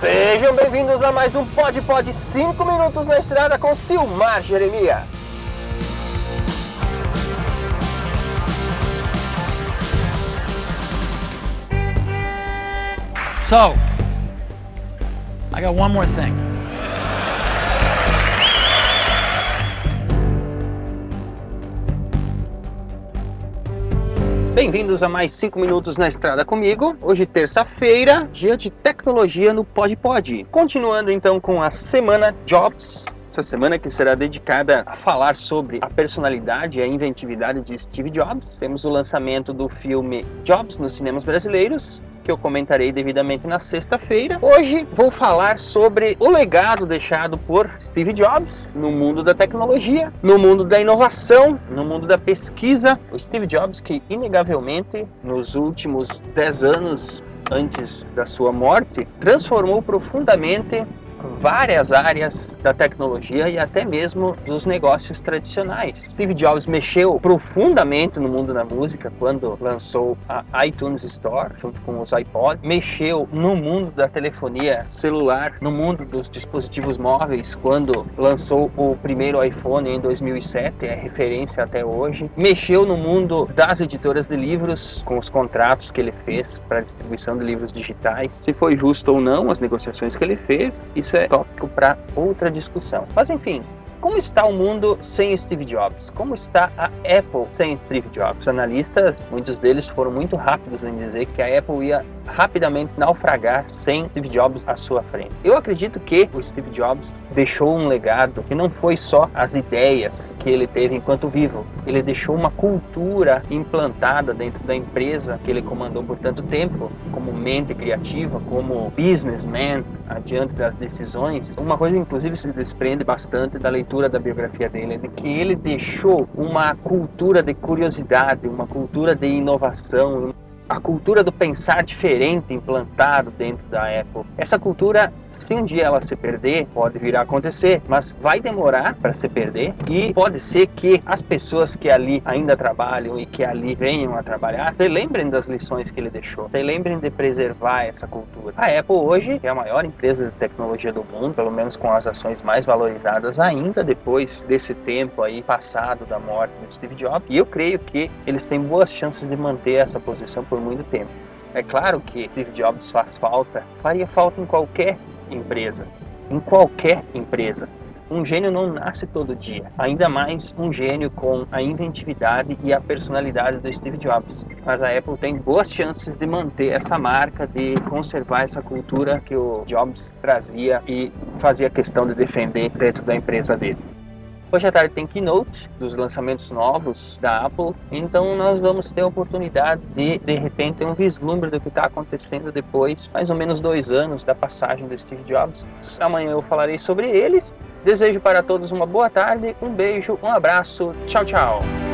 Sejam bem-vindos a mais um Pod Pod 5 minutos na estrada com Silmar Jeremias. So, I got one more thing. Bem-vindos a mais 5 minutos na estrada comigo. Hoje, terça-feira, dia de tecnologia no Pod Pod. Continuando então com a semana Jobs. Essa semana que será dedicada a falar sobre a personalidade e a inventividade de Steve Jobs. Temos o lançamento do filme Jobs nos cinemas brasileiros que eu comentarei devidamente na sexta-feira. Hoje vou falar sobre o legado deixado por Steve Jobs no mundo da tecnologia, no mundo da inovação, no mundo da pesquisa. O Steve Jobs que inegavelmente nos últimos 10 anos antes da sua morte transformou profundamente várias áreas da tecnologia e até mesmo dos negócios tradicionais. Steve Jobs mexeu profundamente no mundo da música quando lançou a iTunes Store junto com os iPods, mexeu no mundo da telefonia celular, no mundo dos dispositivos móveis quando lançou o primeiro iPhone em 2007, é referência até hoje, mexeu no mundo das editoras de livros com os contratos que ele fez para distribuição de livros digitais, se foi justo ou não as negociações que ele fez, é tópico para outra discussão. Mas enfim, como está o mundo sem Steve Jobs? Como está a Apple sem Steve Jobs? Os analistas, muitos deles foram muito rápidos em dizer que a Apple ia rapidamente naufragar sem Steve Jobs à sua frente. Eu acredito que o Steve Jobs deixou um legado que não foi só as ideias que ele teve enquanto vivo, ele deixou uma cultura implantada dentro da empresa que ele comandou por tanto tempo, como mente criativa, como businessman, adiante das decisões. Uma coisa, inclusive, se desprende bastante da leitura da biografia dele, é de que ele deixou uma cultura de curiosidade, uma cultura de inovação, a cultura do pensar diferente implantado dentro da Apple. Essa cultura se um dia ela se perder, pode vir a acontecer, mas vai demorar para se perder e pode ser que as pessoas que ali ainda trabalham e que ali venham a trabalhar se lembrem das lições que ele deixou, se lembrem de preservar essa cultura. A Apple hoje é a maior empresa de tecnologia do mundo, pelo menos com as ações mais valorizadas ainda depois desse tempo aí passado da morte do Steve Jobs. E eu creio que eles têm boas chances de manter essa posição por muito tempo. É claro que Steve Jobs faz falta, faria falta em qualquer empresa, em qualquer empresa. Um gênio não nasce todo dia, ainda mais um gênio com a inventividade e a personalidade do Steve Jobs. Mas a Apple tem boas chances de manter essa marca, de conservar essa cultura que o Jobs trazia e fazia questão de defender dentro da empresa dele. Hoje à tarde tem keynote dos lançamentos novos da Apple, então nós vamos ter a oportunidade de, de repente, ter um vislumbre do que está acontecendo depois, mais ou menos dois anos da passagem do Steve Jobs. Amanhã eu falarei sobre eles. Desejo para todos uma boa tarde, um beijo, um abraço, tchau, tchau.